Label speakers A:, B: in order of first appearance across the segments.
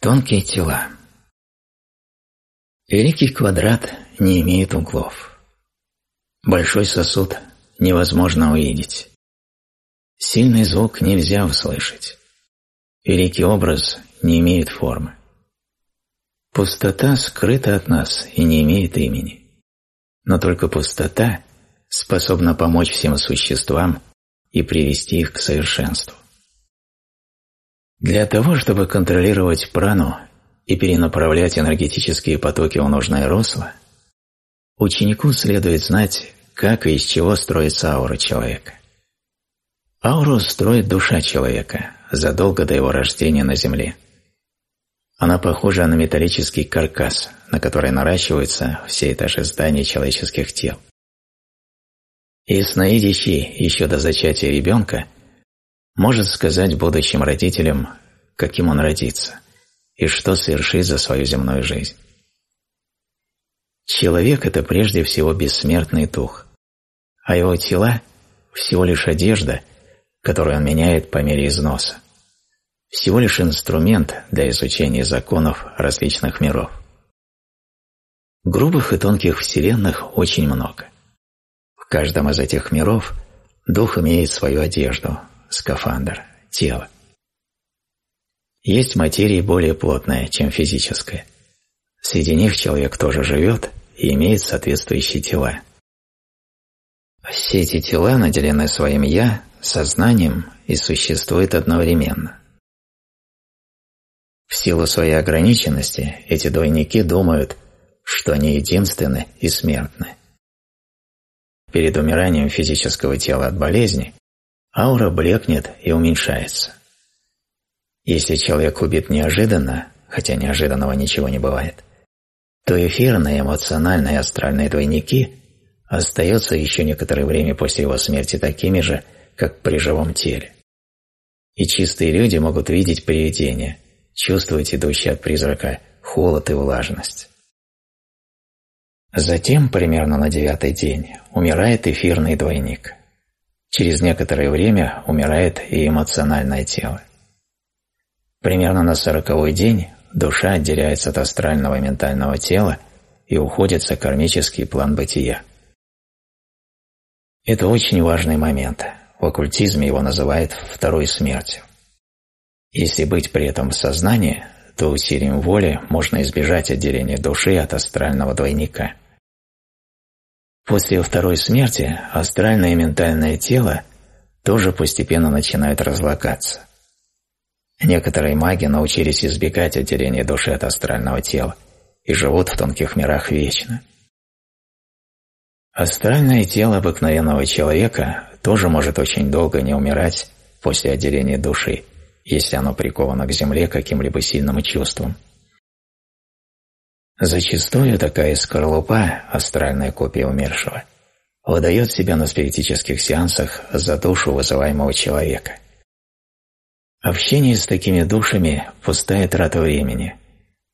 A: тонкие тела. Великий квадрат не имеет углов. Большой сосуд невозможно увидеть. Сильный звук нельзя услышать. Великий образ не имеет формы. Пустота скрыта от нас и не имеет имени. Но только пустота способна помочь всем существам и привести их к совершенству. Для того, чтобы контролировать прану и перенаправлять энергетические потоки в нужное русло, ученику следует знать, как и из чего строится аура человека. Ауру строит душа человека задолго до его рождения на Земле. Она похожа на металлический каркас, на который наращиваются все этажи зданий человеческих тел. И снаидящий еще до зачатия ребенка – может сказать будущим родителям, каким он родится и что совершит за свою земную жизнь. Человек – это прежде всего бессмертный дух, а его тела – всего лишь одежда, которую он меняет по мере износа, всего лишь инструмент для изучения законов различных миров. Грубых и тонких вселенных очень много. В каждом из этих миров дух имеет свою одежду – скафандр, тело. Есть материи более плотная, чем физическая. Среди них человек тоже живет и имеет соответствующие тела. Все эти тела наделены своим «я», сознанием и существуют одновременно. В силу своей ограниченности эти двойники думают, что они единственны и смертны. Перед умиранием физического тела от болезни Аура блекнет и уменьшается. Если человек убит неожиданно, хотя неожиданного ничего не бывает, то эфирные эмоциональные и астральные двойники остаются еще некоторое время после его смерти такими же, как при живом теле. И чистые люди могут видеть привидения, чувствовать идущие от призрака холод и влажность. Затем, примерно на девятый день, умирает эфирный двойник – Через некоторое время умирает и эмоциональное тело. Примерно на сороковой день душа отделяется от астрального ментального тела и уходит за кармический план бытия. Это очень важный момент. В оккультизме его называют второй смертью. Если быть при этом в сознании, то усилием воли можно избежать отделения души от астрального двойника – После второй смерти астральное и ментальное тело тоже постепенно начинают разлагаться. Некоторые маги научились избегать отделения души от астрального тела и живут в тонких мирах вечно. Астральное тело обыкновенного человека тоже может очень долго не умирать после отделения души, если оно приковано к земле каким-либо сильным чувством – Зачастую такая скорлупа, астральная копия умершего, выдает себя на спиритических сеансах за душу вызываемого человека. Общение с такими душами – пустая трата времени,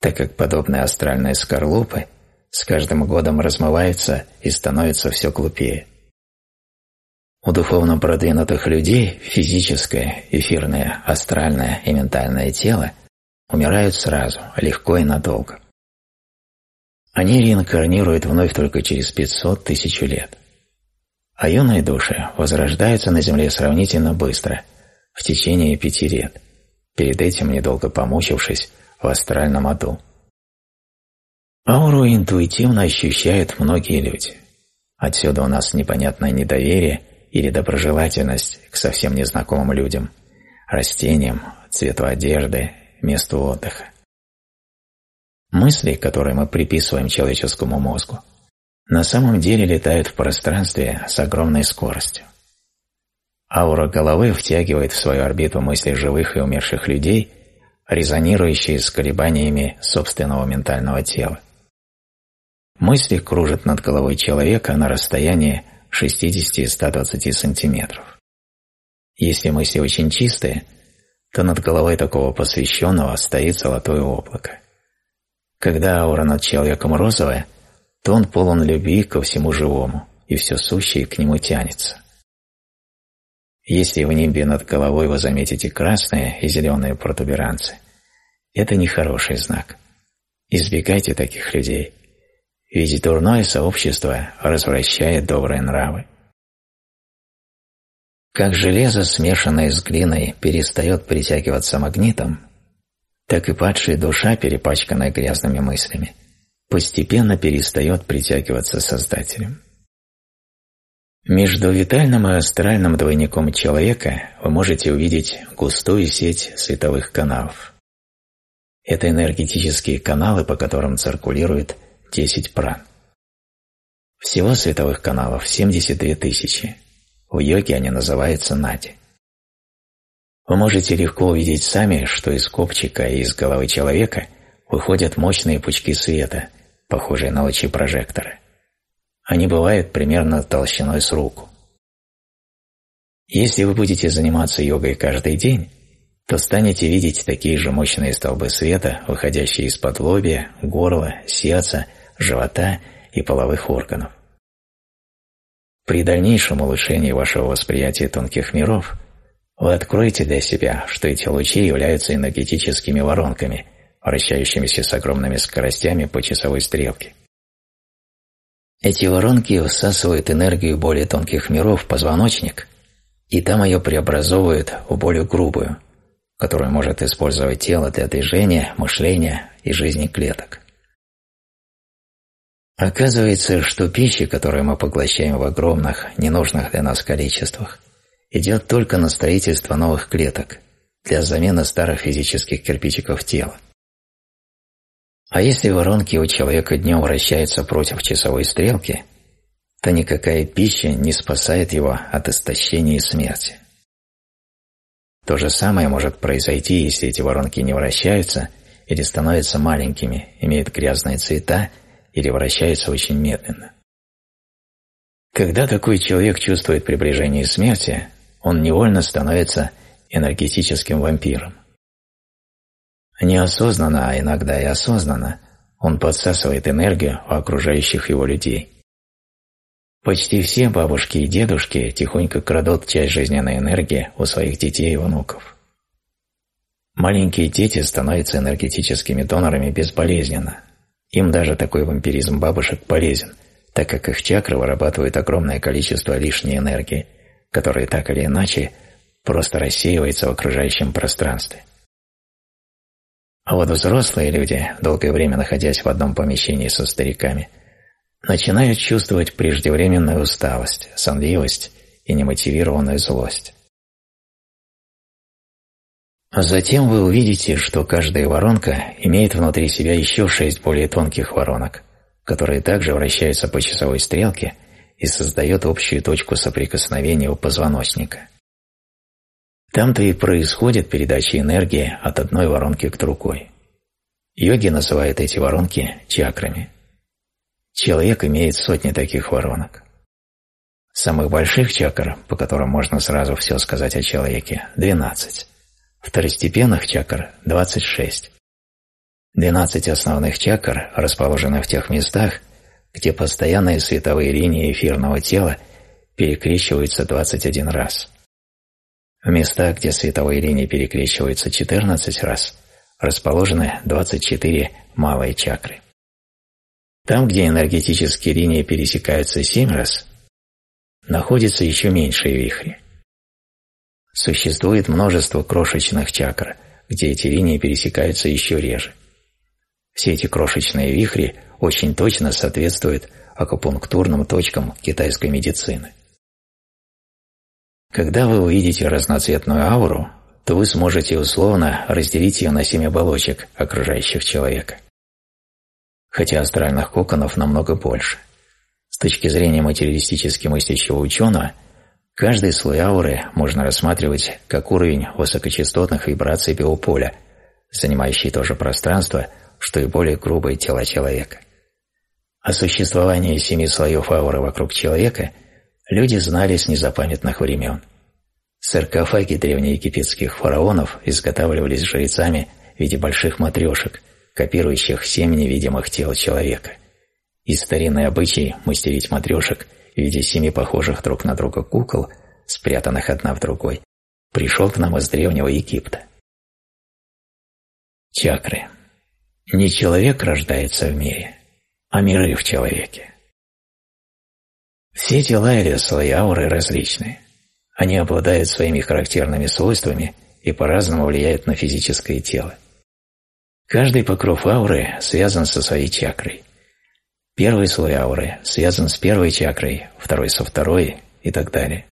A: так как подобные астральные скорлупы с каждым годом размываются и становятся все глупее. У духовно продвинутых людей физическое, эфирное, астральное и ментальное тело умирают сразу, легко и надолго. Они реинкарнируют вновь только через 500 тысяч лет. А юные души возрождаются на Земле сравнительно быстро, в течение пяти лет, перед этим недолго помучившись в астральном аду. Ауру интуитивно ощущают многие люди. Отсюда у нас непонятное недоверие или доброжелательность к совсем незнакомым людям, растениям, цвету одежды, месту отдыха. Мысли, которые мы приписываем человеческому мозгу, на самом деле летают в пространстве с огромной скоростью. Аура головы втягивает в свою орбиту мысли живых и умерших людей, резонирующие с колебаниями собственного ментального тела. Мысли кружат над головой человека на расстоянии 60-120 сантиметров. Если мысли очень чистые, то над головой такого посвященного стоит золотое облако. Когда Аура начал розовая, то он полон любви ко всему живому, и все сущее к нему тянется. Если в небе над головой вы заметите красные и зеленые протуберанцы, это нехороший знак. Избегайте таких людей, ведь дурное сообщество развращает добрые нравы. Как железо, смешанное с глиной, перестает притягиваться магнитом, так и падшая душа, перепачканная грязными мыслями, постепенно перестает притягиваться Создателем. Между витальным и астральным двойником человека вы можете увидеть густую сеть световых каналов. Это энергетические каналы, по которым циркулирует 10 пран. Всего световых каналов 72 тысячи. В йоге они называются нади. Вы можете легко увидеть сами, что из копчика и из головы человека выходят мощные пучки света, похожие на лучи прожектора. Они бывают примерно толщиной с руку. Если вы будете заниматься йогой каждый день, то станете видеть такие же мощные столбы света, выходящие из-под лобия, горла, сердца, живота и половых органов. При дальнейшем улучшении вашего восприятия тонких миров вы откроете для себя, что эти лучи являются энергетическими воронками, вращающимися с огромными скоростями по часовой стрелке. Эти воронки всасывают энергию более тонких миров в позвоночник, и там ее преобразовывают в более грубую, которую может использовать тело для движения, мышления и жизни клеток. Оказывается, что пищи, которую мы поглощаем в огромных, ненужных для нас количествах – идет только на строительство новых клеток для замены старых физических кирпичиков тела. А если воронки у человека днем вращаются против часовой стрелки, то никакая пища не спасает его от истощения и смерти. То же самое может произойти, если эти воронки не вращаются или становятся маленькими, имеют грязные цвета или вращаются очень медленно. Когда такой человек чувствует приближение смерти, он невольно становится энергетическим вампиром. Неосознанно, а иногда и осознанно, он подсасывает энергию у окружающих его людей. Почти все бабушки и дедушки тихонько крадут часть жизненной энергии у своих детей и внуков. Маленькие дети становятся энергетическими донорами безболезненно. Им даже такой вампиризм бабушек полезен, так как их чакры вырабатывают огромное количество лишней энергии – которые так или иначе просто рассеиваются в окружающем пространстве. А вот взрослые люди, долгое время находясь в одном помещении со стариками, начинают чувствовать преждевременную усталость, сонливость и немотивированную злость. Затем вы увидите, что каждая воронка имеет внутри себя еще шесть более тонких воронок, которые также вращаются по часовой стрелке – и создает общую точку соприкосновения у позвоночника. Там-то и происходит передача энергии от одной воронки к другой. Йоги называют эти воронки чакрами. Человек имеет сотни таких воронок. Самых больших чакр, по которым можно сразу все сказать о человеке, 12. Второстепенных чакр – 26. 12 основных чакр расположены в тех местах, где постоянные световые линии эфирного тела перекрещиваются 21 раз. В местах, где световые линии перекрещиваются 14 раз, расположены 24 малые чакры. Там, где энергетические линии пересекаются 7 раз, находятся еще меньшие вихри. Существует множество крошечных чакр, где эти линии пересекаются еще реже. Все эти крошечные вихри очень точно соответствует акупунктурным точкам китайской медицины. Когда вы увидите разноцветную ауру, то вы сможете условно разделить ее на семь оболочек, окружающих человека. Хотя астральных коконов намного больше. С точки зрения материалистически мыслящего ученого, каждый слой ауры можно рассматривать как уровень высокочастотных вибраций биополя, занимающий то же пространство – что и более грубое тело человека. О существовании семи слоев ауры вокруг человека люди знали с незапамятных времен. Саркофаги древнеегипетских фараонов изготавливались жрецами в виде больших матрешек, копирующих семь невидимых тел человека. И старинный обычай мастерить матрешек в виде семи похожих друг на друга кукол, спрятанных одна в другой, пришел к нам из Древнего Египта. Чакры – не человек рождается в мире, а миры в человеке. Все тела или слои ауры различны. Они обладают своими характерными свойствами и по-разному влияют на физическое тело. Каждый покров ауры связан со своей чакрой. Первый слой ауры связан с первой чакрой, второй со второй и так далее.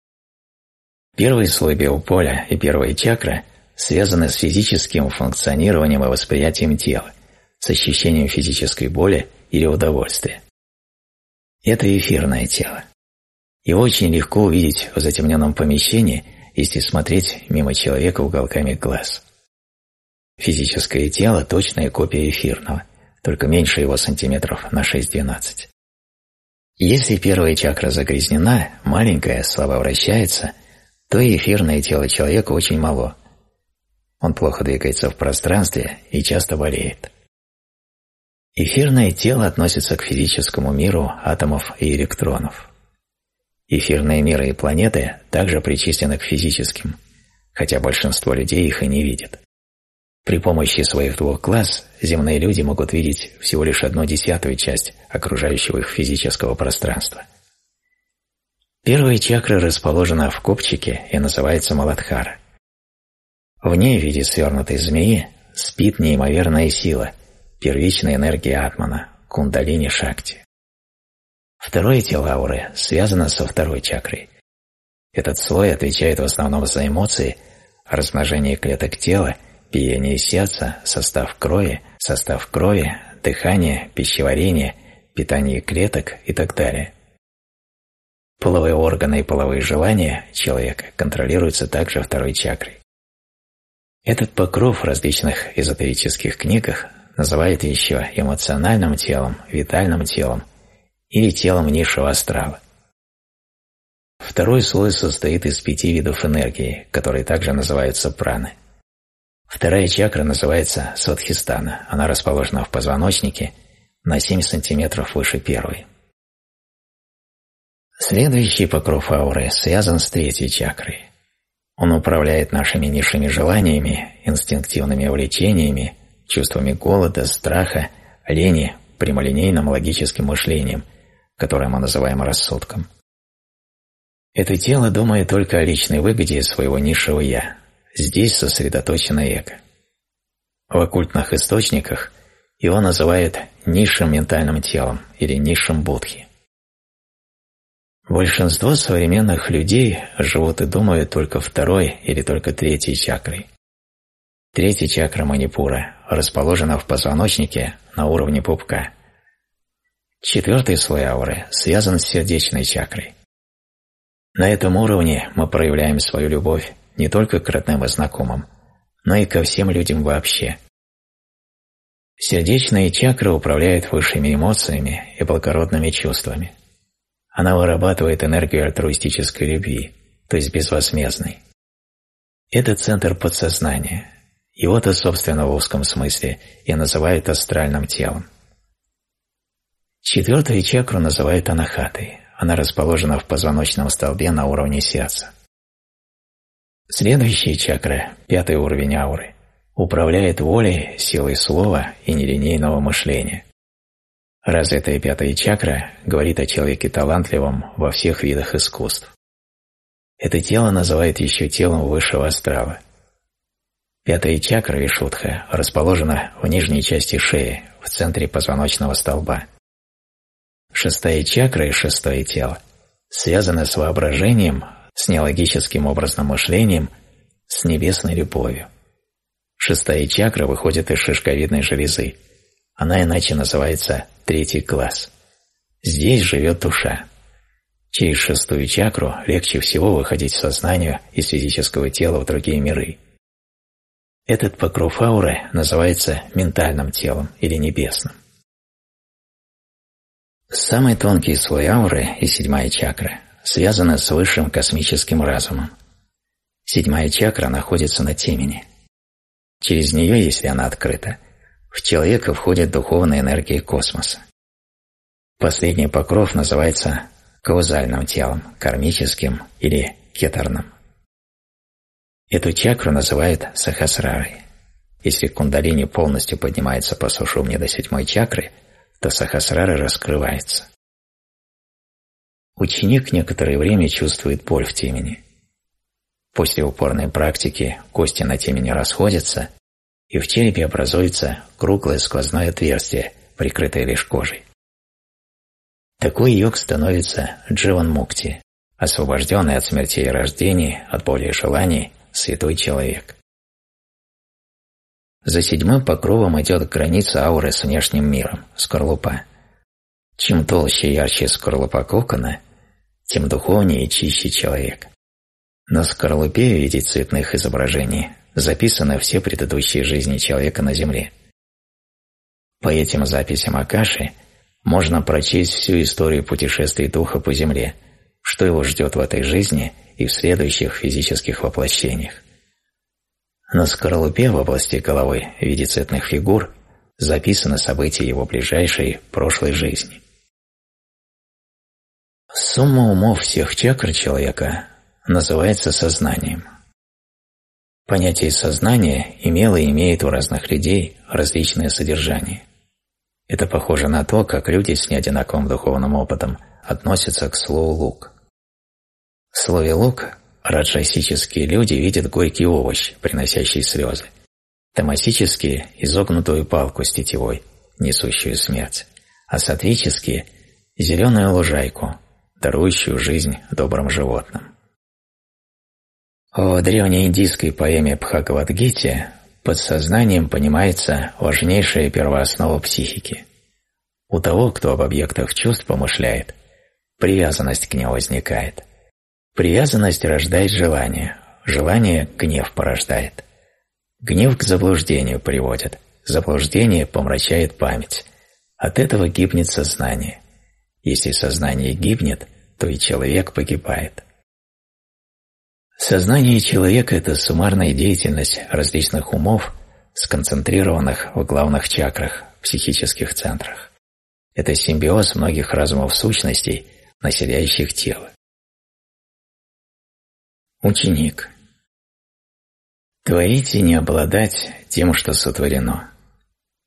A: Первый слой биополя и первая чакра связаны с физическим функционированием и восприятием тела с ощущением физической боли или удовольствия. Это эфирное тело. Его очень легко увидеть в затемненном помещении, если смотреть мимо человека уголками глаз. Физическое тело – точная копия эфирного, только меньше его сантиметров на 6-12. Если первая чакра загрязнена, маленькая, слабо вращается, то эфирное тело человека очень мало. Он плохо двигается в пространстве и часто болеет. Эфирное тело относится к физическому миру атомов и электронов. Эфирные миры и планеты также причислены к физическим, хотя большинство людей их и не видит. При помощи своих двух глаз земные люди могут видеть всего лишь одну десятую часть окружающего их физического пространства. Первая чакра расположена в копчике и называется Маладхара. В ней в виде свернутой змеи спит неимоверная сила – первичной энергии атмана, кундалини шакти. Второе тело ауры связано со второй чакрой. Этот слой отвечает в основном за эмоции, размножение клеток тела, биение сердца, состав крови, состав крови, дыхание, пищеварение, питание клеток и так далее. Половые органы и половые желания человека контролируются также второй чакрой. Этот покров в различных эзотерических книгах называет еще эмоциональным телом, витальным телом или телом низшего астрала. Второй слой состоит из пяти видов энергии, которые также называются праны. Вторая чакра называется Садхистана. Она расположена в позвоночнике на 7 сантиметров выше первой. Следующий покров ауры связан с третьей чакрой. Он управляет нашими низшими желаниями, инстинктивными увлечениями, чувствами голода, страха, лени, прямолинейным логическим мышлением, которое мы называем рассудком. Это тело думает только о личной выгоде своего низшего «я». Здесь сосредоточено эго. В оккультных источниках его называют низшим ментальным телом или низшим будхи. Большинство современных людей живут и думают только второй или только третьей чакрой. Третья чакра манипура расположена в позвоночнике на уровне пупка. Четвертый слой ауры связан с сердечной чакрой. На этом уровне мы проявляем свою любовь не только к родным и знакомым, но и ко всем людям вообще. Сердечная чакра управляет высшими эмоциями и благородными чувствами. Она вырабатывает энергию альтруистической любви, то есть безвозмездной. Это центр подсознания, его вот собственно, в узком смысле и называет астральным телом. Четвертую чакру называют анахатой. Она расположена в позвоночном столбе на уровне сердца. Следующая чакра, пятый уровень ауры, управляет волей, силой слова и нелинейного мышления. Развитая пятая чакра говорит о человеке талантливом во всех видах искусств. Это тело называют еще телом высшего астрала – Пятая чакра Вишудха расположена в нижней части шеи, в центре позвоночного столба. Шестая чакра и шестое тело связаны с воображением, с нелогическим образным мышлением, с небесной любовью. Шестая чакра выходит из шишковидной железы. Она иначе называется третий глаз. Здесь живет душа. Через шестую чакру легче всего выходить в сознанию из физического тела в другие миры – этот покров ауры называется ментальным телом или небесным. Самый тонкий слой ауры и седьмая чакра связаны с высшим космическим разумом. Седьмая чакра находится на темени. Через нее, если она открыта, в человека входит духовная энергия космоса. Последний покров называется каузальным телом, кармическим или кетарным. Эту чакру называют сахасрарой. Если кундалини полностью поднимается по сушумне до седьмой чакры, то сахасрара раскрывается. Ученик некоторое время чувствует боль в темени. После упорной практики кости на темени расходятся, и в черепе образуется круглое сквозное отверстие, прикрытое лишь кожей. Такой йог становится дживан-мукти, освобожденный от смертей и рождений, от боли и желаний, святой человек. За седьмым покровом идет граница ауры с внешним миром – скорлупа. Чем толще и ярче скорлупа кокона, тем духовнее и чище человек. На скорлупе в виде цветных изображений записаны все предыдущие жизни человека на Земле. По этим записям Акаши можно прочесть всю историю путешествий духа по Земле, что его ждет в этой жизни – и в следующих физических воплощениях. На скорлупе в области головы в виде цветных фигур записаны события его ближайшей прошлой жизни. Сумма умов всех чакр человека называется сознанием. Понятие сознания имело и имеет у разных людей различное содержание. Это похоже на то, как люди с неодинаковым духовным опытом относятся к слову «лук» слове «лук» раджайсические люди видят горький овощ, приносящий слезы, томасические – изогнутую палку стетевой, несущую смерть, а сатвические – зеленую лужайку, дарующую жизнь добрым животным. В древнеиндийской поэме Бхагавадгите под сознанием понимается важнейшая первооснова психики. У того, кто об объектах чувств помышляет, привязанность к ней возникает – Привязанность рождает желание. Желание – гнев порождает. Гнев к заблуждению приводит. Заблуждение помрачает память. От этого гибнет сознание. Если сознание гибнет, то и человек погибает. Сознание человека – это суммарная деятельность различных умов, сконцентрированных в главных чакрах, психических центрах. Это симбиоз многих разумов сущностей, населяющих тело. Ученик. Творить и не обладать тем, что сотворено.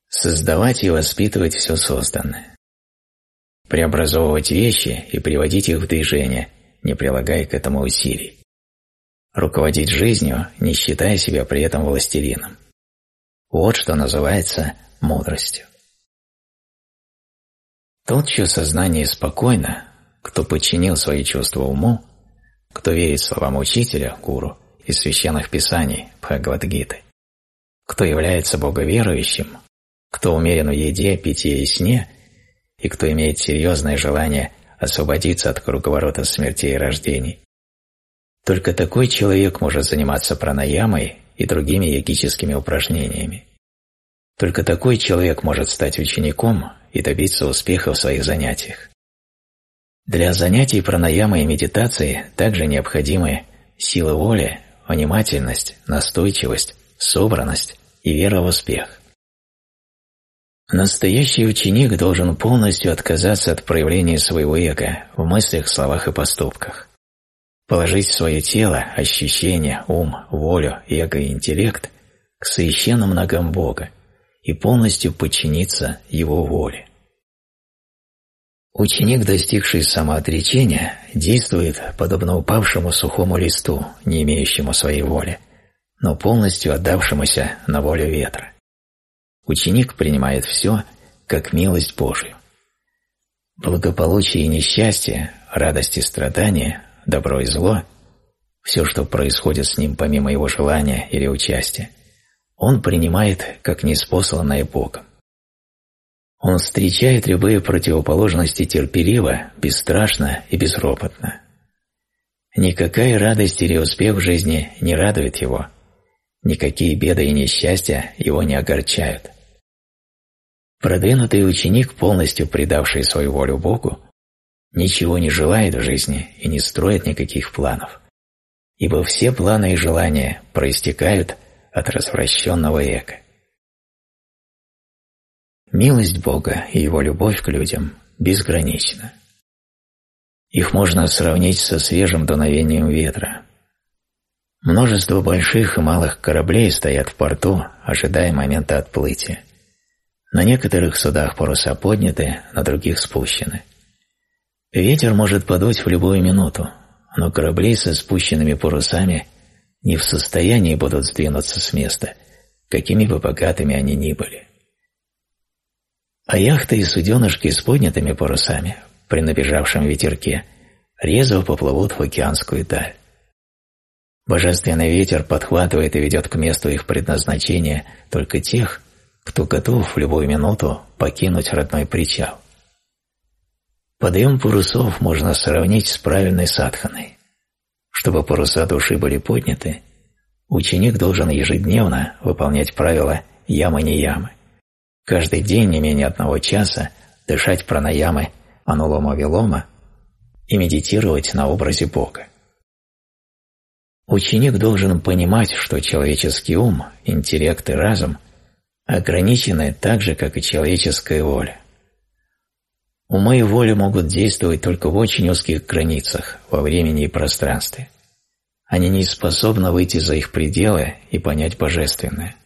A: Создавать и воспитывать все созданное. Преобразовывать вещи и приводить их в движение, не прилагая к этому усилий. Руководить жизнью, не считая себя при этом властелином. Вот что называется мудростью. Тот, чье сознание спокойно, кто подчинил свои чувства уму, кто верит словам Учителя, Гуру, из священных писаний Бхагавадгиты, кто является боговерующим, кто умерен в еде, питье и сне, и кто имеет серьезное желание освободиться от круговорота смерти и рождений. Только такой человек может заниматься пранаямой и другими йогическими упражнениями. Только такой человек может стать учеником и добиться успеха в своих занятиях. Для занятий пранаямой и медитации также необходимы сила воли, внимательность, настойчивость, собранность и вера в успех. Настоящий ученик должен полностью отказаться от проявления своего эго в мыслях, словах и поступках. Положить свое тело, ощущения, ум, волю, эго и интеллект к священным ногам Бога и полностью подчиниться Его воле. Ученик, достигший самоотречения, действует подобно упавшему сухому листу, не имеющему своей воли, но полностью отдавшемуся на волю ветра. Ученик принимает все, как милость Божию. Благополучие и несчастье, радость и страдания, добро и зло – все, что происходит с ним помимо его желания или участия, он принимает как неспосланное Богом. Он встречает любые противоположности терпеливо, бесстрашно и безропотно. Никакая радость или успех в жизни не радует его. Никакие беды и несчастья его не огорчают. Продвинутый ученик, полностью предавший свою волю Богу, ничего не желает в жизни и не строит никаких планов, ибо все планы и желания проистекают от развращенного эго. Милость Бога и Его любовь к людям безгранична. Их можно сравнить со свежим дуновением ветра. Множество больших и малых кораблей стоят в порту, ожидая момента отплытия. На некоторых судах паруса подняты, на других спущены. Ветер может подуть в любую минуту, но корабли со спущенными парусами не в состоянии будут сдвинуться с места, какими бы богатыми они ни были. А яхта и суденышки с поднятыми парусами, при набежавшем ветерке, резво поплывут в океанскую даль. Божественный ветер подхватывает и ведет к месту их предназначения только тех, кто готов в любую минуту покинуть родной причал. Подъем парусов можно сравнить с правильной садханой. Чтобы паруса души были подняты, ученик должен ежедневно выполнять правила ямы-не-ямы. -ямы. Каждый день не менее одного часа дышать пранаямы анулома-вилома и медитировать на образе Бога. Ученик должен понимать, что человеческий ум, интеллект и разум ограничены так же, как и человеческая воля. Умы и воля могут действовать только в очень узких границах, во времени и пространстве. Они не способны выйти за их пределы и понять божественное.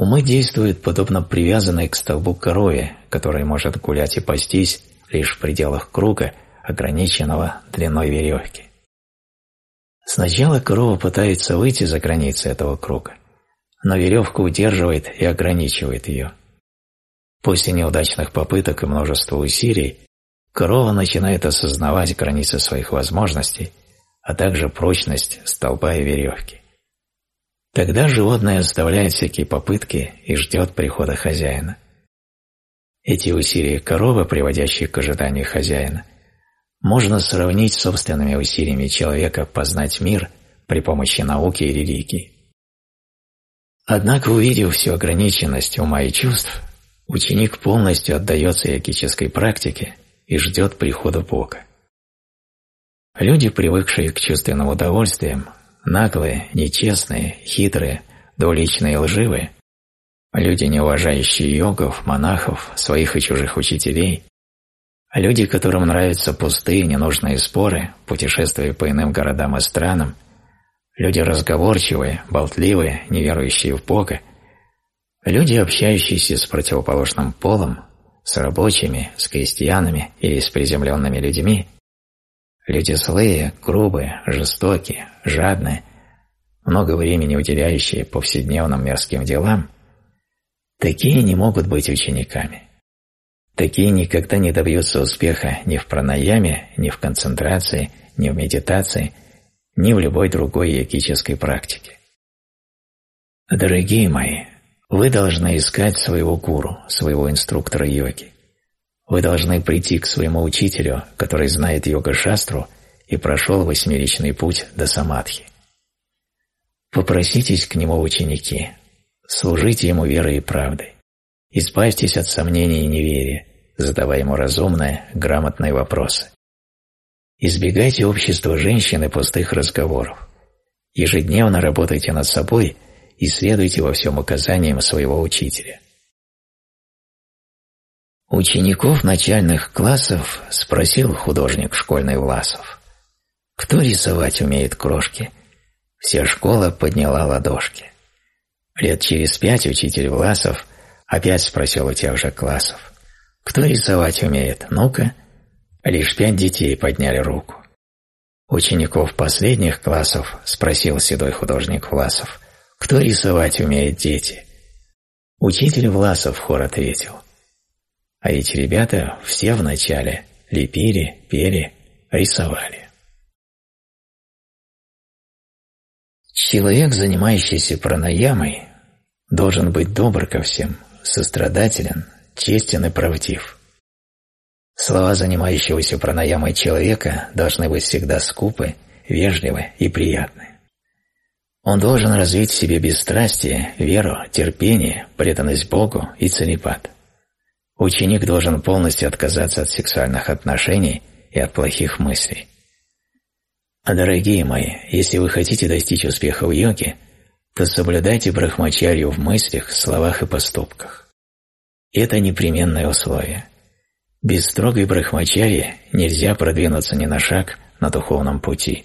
A: Умы действуют подобно привязанной к столбу корове, которая может гулять и пастись лишь в пределах круга, ограниченного длиной веревки. Сначала корова пытается выйти за границы этого круга, но веревка удерживает и ограничивает ее. После неудачных попыток и множества усилий корова начинает осознавать границы своих возможностей, а также прочность столба и веревки. Тогда животное оставляет всякие попытки и ждет прихода хозяина. Эти усилия коровы, приводящие к ожиданию хозяина, можно сравнить с собственными усилиями человека познать мир при помощи науки и религии. Однако, увидев всю ограниченность ума и чувств, ученик полностью отдается йогической практике и ждет прихода Бога. Люди, привыкшие к чувственным удовольствиям, наглые, нечестные, хитрые, двуличные и лживые. Люди, не уважающие йогов, монахов, своих и чужих учителей. Люди, которым нравятся пустые, ненужные споры, путешествия по иным городам и странам. Люди разговорчивые, болтливые, неверующие в Бога. Люди, общающиеся с противоположным полом, с рабочими, с крестьянами или с приземленными людьми – Люди злые, грубые, жестокие, жадные, много времени уделяющие повседневным мирским делам, такие не могут быть учениками. Такие никогда не добьются успеха ни в пранаяме, ни в концентрации, ни в медитации, ни в любой другой йогической практике. Дорогие мои, вы должны искать своего гуру, своего инструктора йоги. Вы должны прийти к своему учителю, который знает йога-шастру и прошел восьмеричный путь до самадхи. Попроситесь к нему ученики, служите ему верой и правдой. Избавьтесь от сомнений и неверия, задавая ему разумные, грамотные вопросы. Избегайте общества женщин и пустых разговоров. Ежедневно работайте над собой и следуйте во всем указаниям своего учителя. Учеников начальных классов спросил художник школьный Власов. «Кто рисовать умеет крошки?» Вся школа подняла ладошки. Лет через пять учитель Власов опять спросил у тех же классов. «Кто рисовать умеет? Ну-ка!» Лишь пять детей подняли руку. Учеников последних классов спросил седой художник Власов. «Кто рисовать умеет дети?» Учитель Власов хор ответил – а эти ребята все вначале лепили, пели, рисовали. Человек, занимающийся пранаямой, должен быть добр ко всем, сострадателен, честен и правдив. Слова занимающегося пранаямой человека должны быть всегда скупы, вежливы и приятны. Он должен развить в себе бесстрастие, веру, терпение, преданность Богу и целепат. Ученик должен полностью отказаться от сексуальных отношений и от плохих мыслей. А дорогие мои, если вы хотите достичь успеха в йоге, то соблюдайте брахмачарью в мыслях, словах и поступках. Это непременное условие. Без строгой брахмачарьи нельзя продвинуться ни на шаг на духовном пути.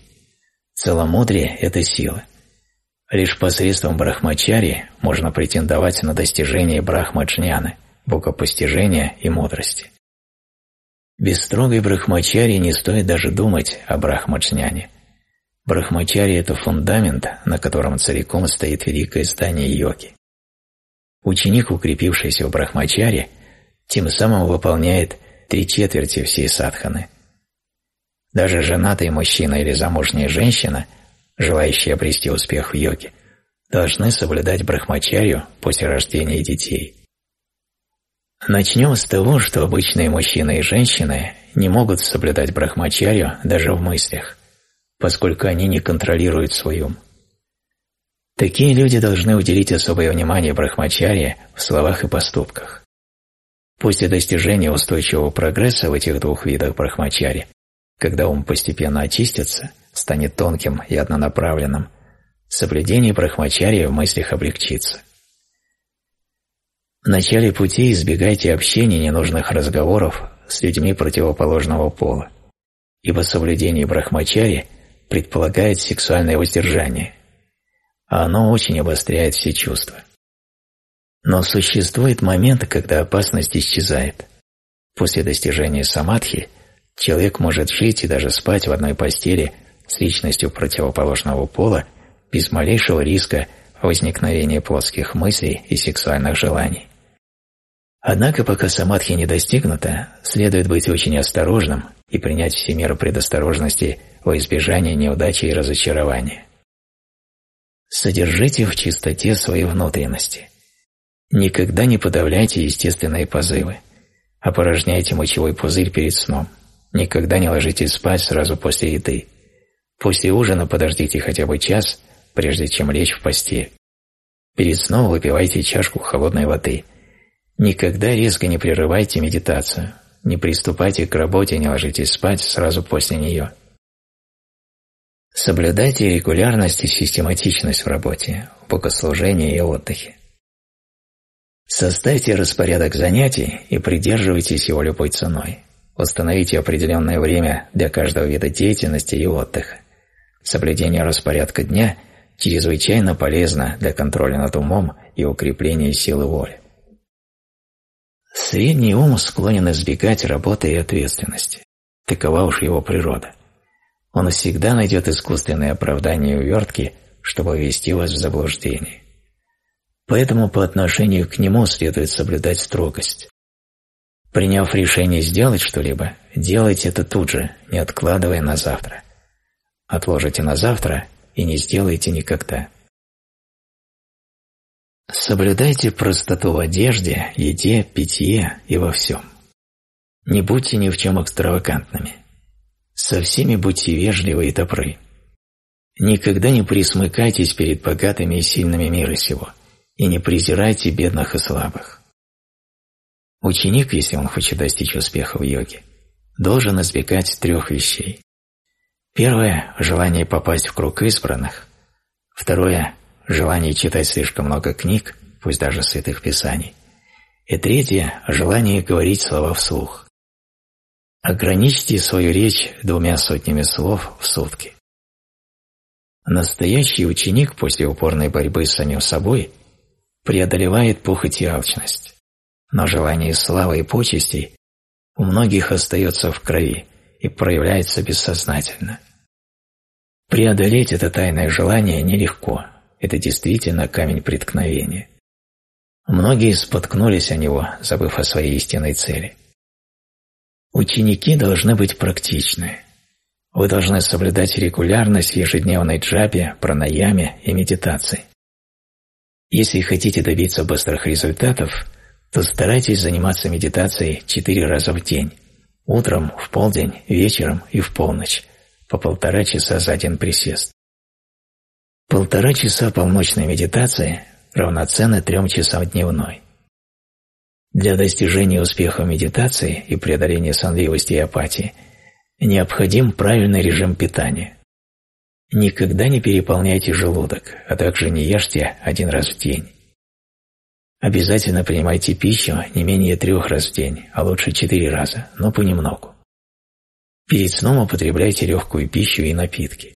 A: Целомудрие – это сила. Лишь посредством брахмачарьи можно претендовать на достижение брахмачняны – богопостижения и мудрости. Без строгой брахмачарии не стоит даже думать о брахмачняне. Брахмачария – это фундамент, на котором целиком стоит великое здание йоги. Ученик, укрепившийся в брахмачаре, тем самым выполняет три четверти всей садханы. Даже женатый мужчина или замужняя женщина, желающие обрести успех в йоге, должны соблюдать брахмачарию после рождения детей – Начнем с того, что обычные мужчины и женщины не могут соблюдать брахмачарью даже в мыслях, поскольку они не контролируют свой ум. Такие люди должны уделить особое внимание брахмачарье в словах и поступках. После достижения устойчивого прогресса в этих двух видах брахмачари, когда ум постепенно очистится, станет тонким и однонаправленным, соблюдение брахмачарья в мыслях облегчится – в начале пути избегайте общения ненужных разговоров с людьми противоположного пола, ибо соблюдение брахмачари предполагает сексуальное воздержание, а оно очень обостряет все чувства. Но существует момент, когда опасность исчезает. После достижения самадхи человек может жить и даже спать в одной постели с личностью противоположного пола без малейшего риска возникновения плотских мыслей и сексуальных желаний. Однако, пока самадхи не достигнута, следует быть очень осторожным и принять все меры предосторожности во избежание неудачи и разочарования. Содержите в чистоте свои внутренности. Никогда не подавляйте естественные позывы. А Опорожняйте мочевой пузырь перед сном. Никогда не ложитесь спать сразу после еды. После ужина подождите хотя бы час, прежде чем лечь в постель. Перед сном выпивайте чашку холодной воды – Никогда резко не прерывайте медитацию, не приступайте к работе, не ложитесь спать сразу после нее. Соблюдайте регулярность и систематичность в работе, в богослужении и отдыхе. Составьте распорядок занятий и придерживайтесь его любой ценой. Установите определенное время для каждого вида деятельности и отдыха. Соблюдение распорядка дня чрезвычайно полезно для контроля над умом и укрепления силы воли. Настроение ум склонен избегать работы и ответственности. Такова уж его природа. Он всегда найдет искусственное оправдание и увертки, чтобы ввести вас в заблуждение. Поэтому по отношению к нему следует соблюдать строгость. Приняв решение сделать что-либо, делайте это тут же, не откладывая на завтра. Отложите на завтра и не сделайте никогда. Соблюдайте простоту в одежде, еде, питье и во всем. Не будьте ни в чем экстравагантными. Со всеми будьте вежливы и добры. Никогда не присмыкайтесь перед богатыми и сильными мира сего, и не презирайте бедных и слабых. Ученик, если он хочет достичь успеха в йоге, должен избегать трех вещей. Первое – желание попасть в круг избранных. Второе – желание читать слишком много книг, пусть даже святых писаний. И третье – желание говорить слова вслух. Ограничьте свою речь двумя сотнями слов в сутки. Настоящий ученик после упорной борьбы с самим собой преодолевает похоть и алчность, но желание славы и почестей у многих остается в крови и проявляется бессознательно. Преодолеть это тайное желание нелегко – это действительно камень преткновения. Многие споткнулись о него, забыв о своей истинной цели. Ученики должны быть практичны. Вы должны соблюдать регулярность ежедневной джабе, пранаяме и медитации. Если хотите добиться быстрых результатов, то старайтесь заниматься медитацией четыре раза в день. Утром, в полдень, вечером и в полночь, по полтора часа за один присест. Полтора часа полночной медитации равноценно трем часам дневной. Для достижения успеха медитации и преодоления сонливости и апатии необходим правильный режим питания. Никогда не переполняйте желудок, а также не ешьте один раз в день. Обязательно принимайте пищу не менее трех раз в день, а лучше четыре раза, но понемногу. Перед сном употребляйте легкую пищу и напитки.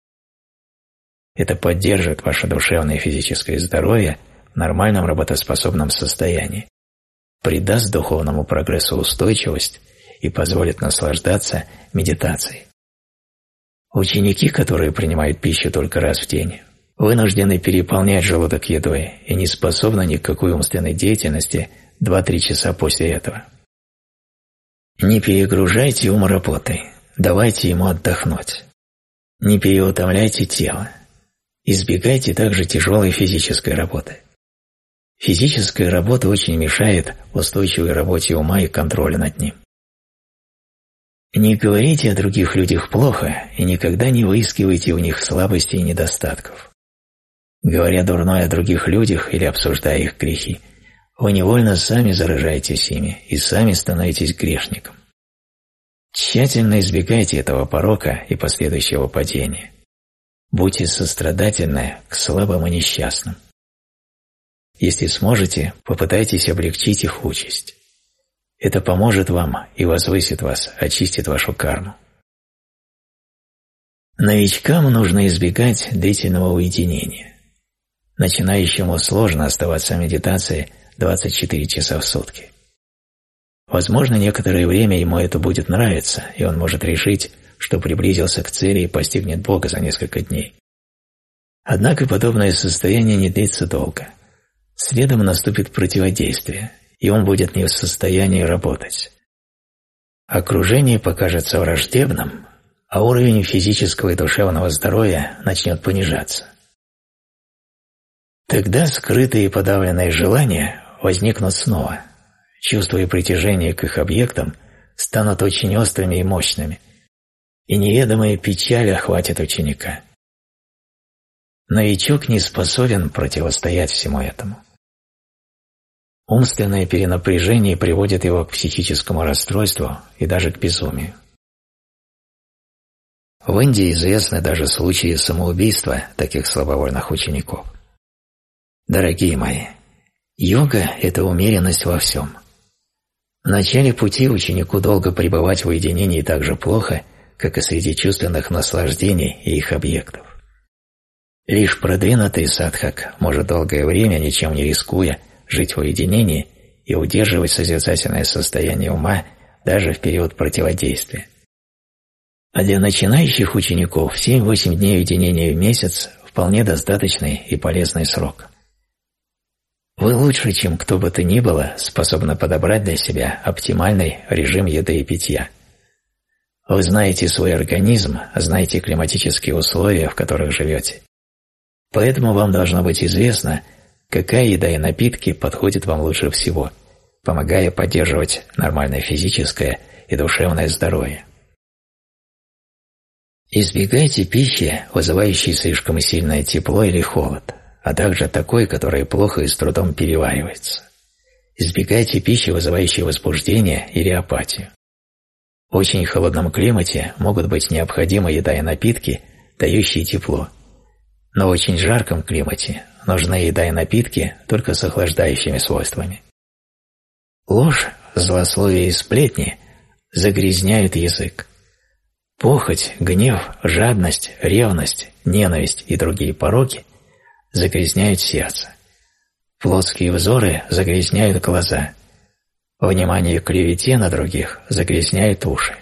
A: Это поддержит ваше душевное и физическое здоровье в нормальном работоспособном состоянии, придаст духовному прогрессу устойчивость и позволит наслаждаться медитацией. Ученики, которые принимают пищу только раз в день, вынуждены переполнять желудок едой и не способны ни к какой умственной деятельности 2-3 часа после этого. Не перегружайте ум работой, давайте ему отдохнуть. Не переутомляйте тело, Избегайте также тяжелой физической работы. Физическая работа очень мешает устойчивой работе ума и контролю над ним. Не говорите о других людях плохо и никогда не выискивайте у них слабостей и недостатков. Говоря дурное о других людях или обсуждая их грехи, вы невольно сами заражаетесь ими и сами становитесь грешником. Тщательно избегайте этого порока и последующего падения. Будьте сострадательны к слабым и несчастным. Если сможете, попытайтесь облегчить их участь. Это поможет вам и возвысит вас, очистит вашу карму. Новичкам нужно избегать длительного уединения. Начинающему сложно оставаться в медитации 24 часа в сутки. Возможно, некоторое время ему это будет нравиться, и он может решить, что приблизился к цели и постигнет Бога за несколько дней. Однако подобное состояние не длится долго. Следом наступит противодействие, и он будет не в состоянии работать. Окружение покажется враждебным, а уровень физического и душевного здоровья начнет понижаться. Тогда скрытые и подавленные желания возникнут снова. Чувства и притяжение к их объектам станут очень острыми и мощными – и неведомое печаль охватит ученика. Новичок не способен противостоять всему этому. Умственное перенапряжение приводит его к психическому расстройству и даже к безумию. В Индии известны даже случаи самоубийства таких слабовольных учеников. Дорогие мои, йога – это умеренность во всем. В начале пути ученику долго пребывать в уединении так же плохо – как и среди чувственных наслаждений и их объектов. Лишь продвинутый садхак может долгое время, ничем не рискуя, жить в уединении и удерживать созерцательное состояние ума даже в период противодействия. А для начинающих учеников 7-8 дней уединения в месяц вполне достаточный и полезный срок. Вы лучше, чем кто бы то ни было, способны подобрать для себя оптимальный режим еды и питья – вы знаете свой организм, знаете климатические условия, в которых живете. Поэтому вам должно быть известно, какая еда и напитки подходят вам лучше всего, помогая поддерживать нормальное физическое и душевное здоровье. Избегайте пищи, вызывающей слишком сильное тепло или холод, а также такой, которая плохо и с трудом переваривается. Избегайте пищи, вызывающей возбуждение или апатию очень холодном климате могут быть необходимы еда и напитки, дающие тепло. Но в очень жарком климате нужны еда и напитки только с охлаждающими свойствами. Ложь, злословие и сплетни загрязняют язык. Похоть, гнев, жадность, ревность, ненависть и другие пороки загрязняют сердце. Плотские взоры загрязняют глаза – Внимание к клевете на других загрязняет уши.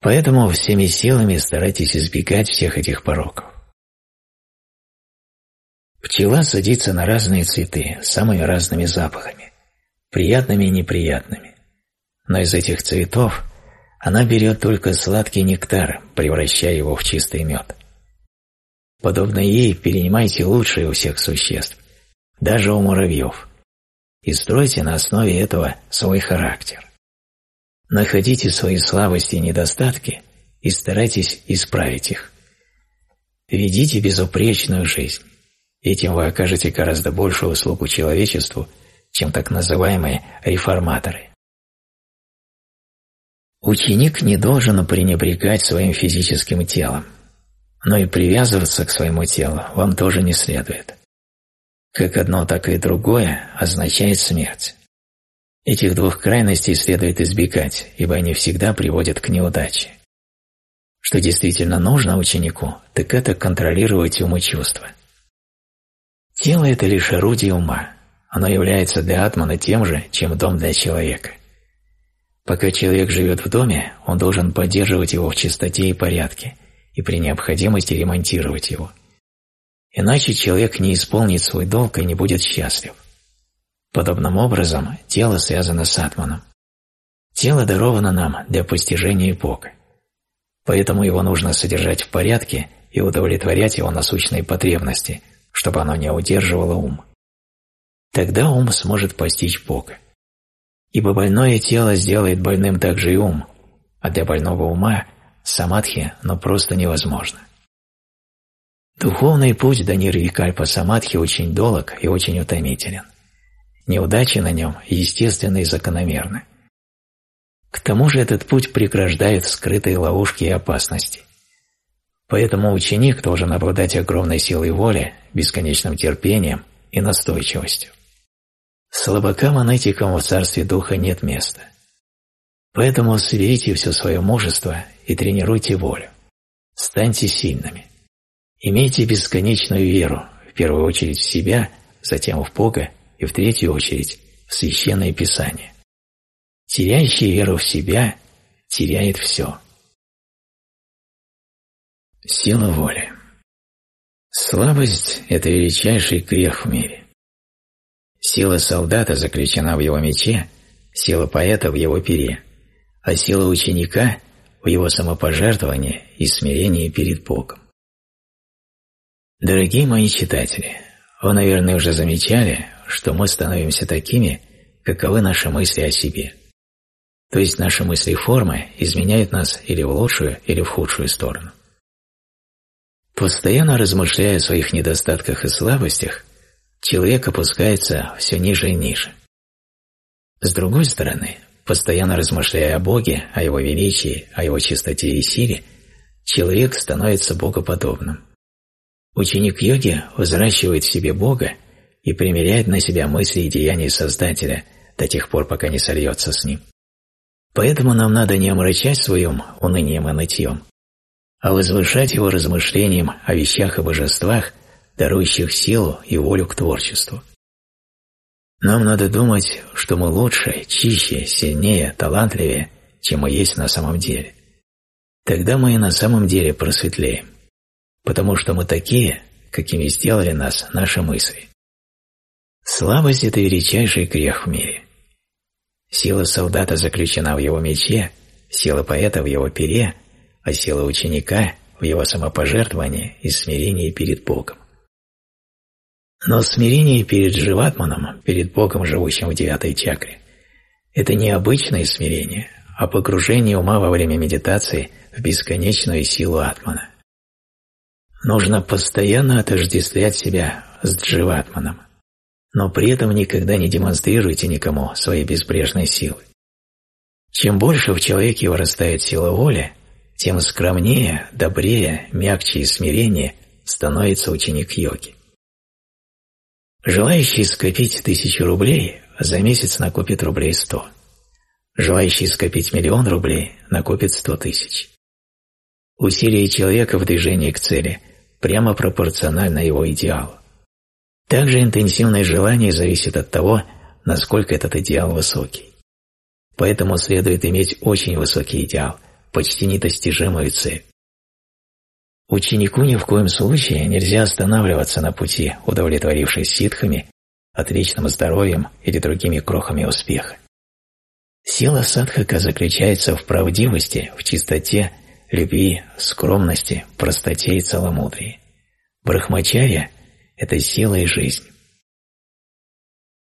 A: Поэтому всеми силами старайтесь избегать всех этих пороков. Пчела садится на разные цветы с самыми разными запахами, приятными и неприятными. Но из этих цветов она берет только сладкий нектар, превращая его в чистый мед. Подобно ей перенимайте лучшие у всех существ, даже у муравьев – и стройте на основе этого свой характер. Находите свои слабости и недостатки и старайтесь исправить их. Ведите безупречную жизнь. Этим вы окажете гораздо большую услугу человечеству, чем так называемые реформаторы. Ученик не должен пренебрегать своим физическим телом, но и привязываться к своему телу вам тоже не следует – как одно, так и другое означает смерть. Этих двух крайностей следует избегать, ибо они всегда приводят к неудаче. Что действительно нужно ученику, так это контролировать ум и чувства. Тело – это лишь орудие ума. Оно является для атмана тем же, чем дом для человека. Пока человек живет в доме, он должен поддерживать его в чистоте и порядке и при необходимости ремонтировать его – Иначе человек не исполнит свой долг и не будет счастлив. Подобным образом тело связано с атманом. Тело даровано нам для постижения Бога. Поэтому его нужно содержать в порядке и удовлетворять его насущные потребности, чтобы оно не удерживало ум. Тогда ум сможет постичь Бога. Ибо больное тело сделает больным также и ум, а для больного ума самадхи, но просто невозможно. Духовный путь до нирвикальпа самадхи очень долг и очень утомителен. Неудачи на нем естественны и закономерны. К тому же этот путь преграждает скрытые ловушки и опасности. Поэтому ученик должен обладать огромной силой воли, бесконечным терпением и настойчивостью. Слабакам анетикам в царстве духа нет места. Поэтому свейте все свое мужество и тренируйте волю. Станьте сильными. Имейте бесконечную веру, в первую очередь в себя, затем в Бога и в третью очередь в Священное Писание. Теряющий веру в себя теряет все. Сила воли Слабость – это величайший грех в мире. Сила солдата заключена в его мече, сила поэта в его пере, а сила ученика в его самопожертвовании и смирении перед Богом. Дорогие мои читатели, вы, наверное, уже замечали, что мы становимся такими, каковы наши мысли о себе. То есть наши мысли и формы изменяют нас или в лучшую, или в худшую сторону. Постоянно размышляя о своих недостатках и слабостях, человек опускается все ниже и ниже. С другой стороны, постоянно размышляя о Боге, о Его величии, о Его чистоте и силе, человек становится богоподобным – Ученик йоги взращивает в себе Бога и примеряет на себя мысли и деяния Создателя до тех пор, пока не сольется с Ним. Поэтому нам надо не омрачать своем унынием и нытьем, а возвышать его размышлением о вещах и божествах, дарующих силу и волю к творчеству. Нам надо думать, что мы лучше, чище, сильнее, талантливее, чем мы есть на самом деле. Тогда мы и на самом деле просветлеем потому что мы такие, какими сделали нас наши мысли. Слабость – это величайший грех в мире. Сила солдата заключена в его мече, сила поэта в его пере, а сила ученика в его самопожертвовании и смирении перед Богом. Но смирение перед Живатманом, перед Богом, живущим в девятой чакре, это не обычное смирение, а погружение ума во время медитации в бесконечную силу Атмана. Нужно постоянно отождествлять себя с Дживатманом, но при этом никогда не демонстрируйте никому своей безбрежной силы. Чем больше в человеке вырастает сила воли, тем скромнее, добрее, мягче и смирение становится ученик йоги. Желающий скопить тысячу рублей за месяц накопит рублей сто. Желающий скопить миллион рублей накопит сто тысяч. Усилие человека в движении к цели – прямо пропорционально его идеалу. Также интенсивное желание зависит от того, насколько этот идеал высокий. Поэтому следует иметь очень высокий идеал, почти недостижимую цель. Ученику ни в коем случае нельзя останавливаться на пути, удовлетворившись ситхами, отличным здоровьем или другими крохами успеха. Сила садхака заключается в правдивости, в чистоте любви, скромности, простоте и целомудрии. Брахмачая – это сила и жизнь.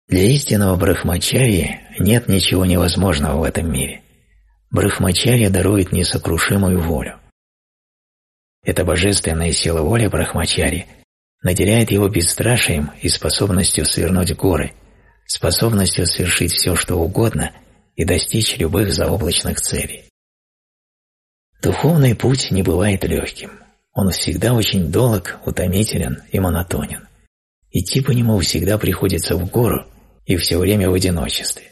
A: Для истинного брахмачарьи нет ничего невозможного в этом мире. Брахмачарья дарует несокрушимую волю. Эта божественная сила воли брахмачари наделяет его бесстрашием и способностью свернуть горы, способностью совершить все, что угодно и достичь любых заоблачных целей. Духовный путь не бывает легким. Он всегда очень долг, утомителен и монотонен. Идти по нему всегда приходится в гору и все время в одиночестве.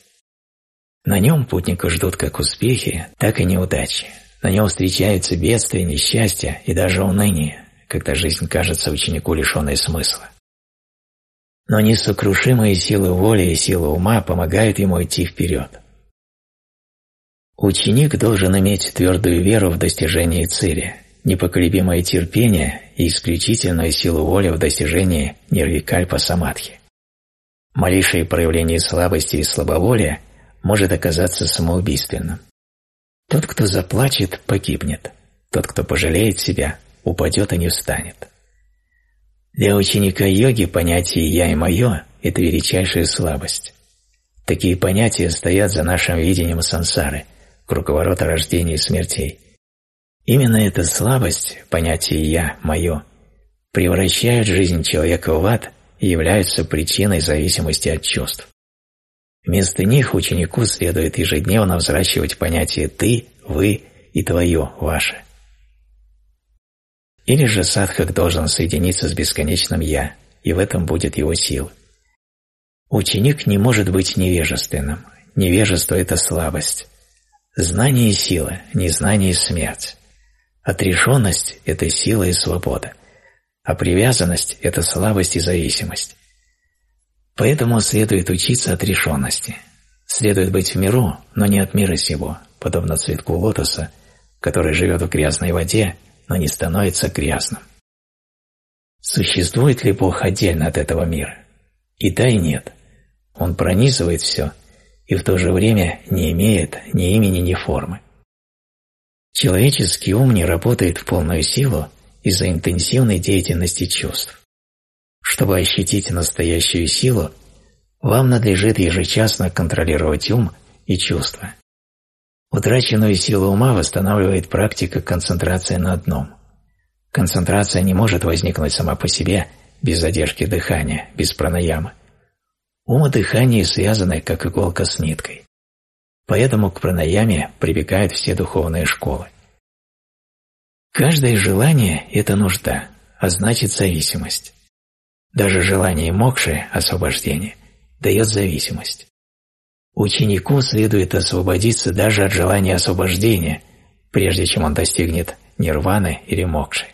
A: На нем путника ждут как успехи, так и неудачи. На нем встречаются бедствия, несчастья и даже уныние, когда жизнь кажется ученику лишенной смысла. Но несокрушимые силы воли и силы ума помогают ему идти вперед. Ученик должен иметь твердую веру в достижение цели, непоколебимое терпение и исключительную силу воли в достижении нирвикальпа самадхи. Малейшее проявление слабости и слабоволия может оказаться самоубийственным. Тот, кто заплачет, погибнет. Тот, кто пожалеет себя, упадет и не встанет. Для ученика йоги понятие «я» и «моё» – это величайшая слабость. Такие понятия стоят за нашим видением сансары – Круговорота рождения и смертей. Именно эта слабость, понятие «я», «моё», превращает жизнь человека в ад и являются причиной зависимости от чувств. Вместо них ученику следует ежедневно взращивать понятие «ты», «вы» и «твоё», «ваше». Или же садхак должен соединиться с бесконечным «я», и в этом будет его сила. Ученик не может быть невежественным. Невежество – это слабость. Знание и сила, незнание и смерть. А Отрешенность – это сила и свобода, а привязанность – это слабость и зависимость. Поэтому следует учиться отрешенности. Следует быть в миру, но не от мира сего, подобно цветку лотоса, который живет в грязной воде, но не становится грязным. Существует ли Бог отдельно от этого мира? И да, и нет. Он пронизывает все и в то же время не имеет ни имени, ни формы. Человеческий ум не работает в полную силу из-за интенсивной деятельности чувств. Чтобы ощутить настоящую силу, вам надлежит ежечасно контролировать ум и чувства. Утраченную силу ума восстанавливает практика концентрации на одном. Концентрация не может возникнуть сама по себе без задержки дыхания, без пранаямы. Умодыхание связаны как иголка с ниткой. Поэтому к пранаяме прибегают все духовные школы. Каждое желание – это нужда, а значит зависимость. Даже желание мокши – освобождение – дает зависимость. Ученику следует освободиться даже от желания освобождения, прежде чем он достигнет нирваны или мокши.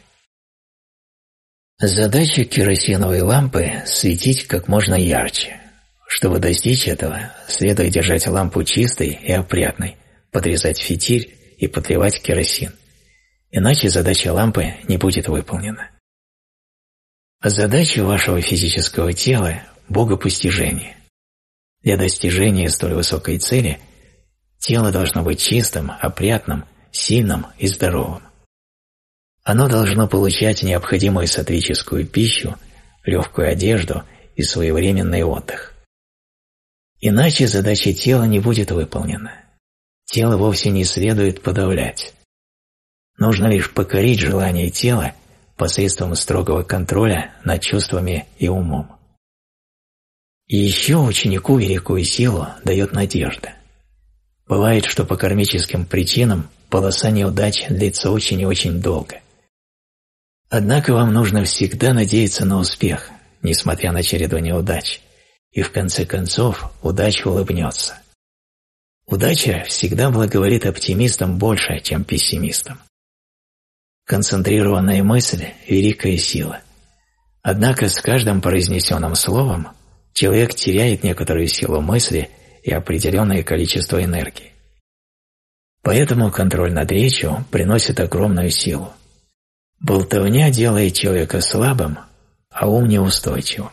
A: Задача керосиновой лампы – светить как можно ярче, чтобы достичь этого, следует держать лампу чистой и опрятной, подрезать фитиль и подливать керосин. Иначе задача лампы не будет выполнена. Задача вашего физического тела – богопостижение. Для достижения столь высокой цели тело должно быть чистым, опрятным, сильным и здоровым. Оно должно получать необходимую сатвическую пищу, легкую одежду и своевременный отдых. Иначе задача тела не будет выполнена. Тело вовсе не следует подавлять. Нужно лишь покорить желание тела посредством строгого контроля над чувствами и умом. И еще ученику великую силу дает надежда. Бывает, что по кармическим причинам полоса неудач длится очень и очень долго. Однако вам нужно всегда надеяться на успех, несмотря на череду неудач – и в конце концов удача улыбнется. Удача всегда благоволит оптимистам больше, чем пессимистам. Концентрированная мысль – великая сила. Однако с каждым произнесенным словом человек теряет некоторую силу мысли и определенное количество энергии. Поэтому контроль над речью приносит огромную силу. Болтовня делает человека слабым, а ум неустойчивым.